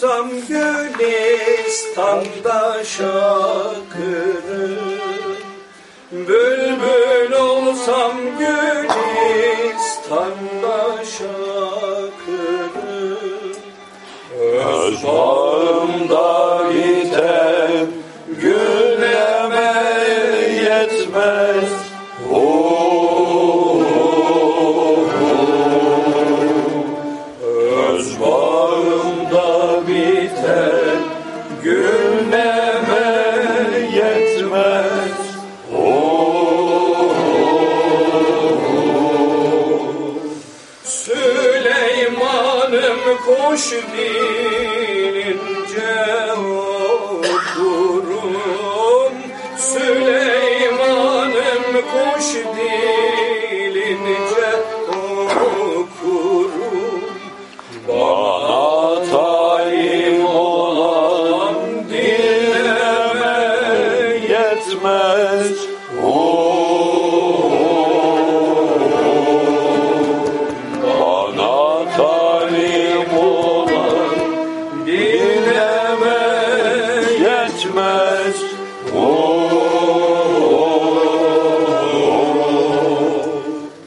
olsam Gülistan'da şakırım Bülbül olsam Gülistan'da şakırım Öz bağımda koş dilince okurum Süleyman'ım koş dilince challenge. Oh.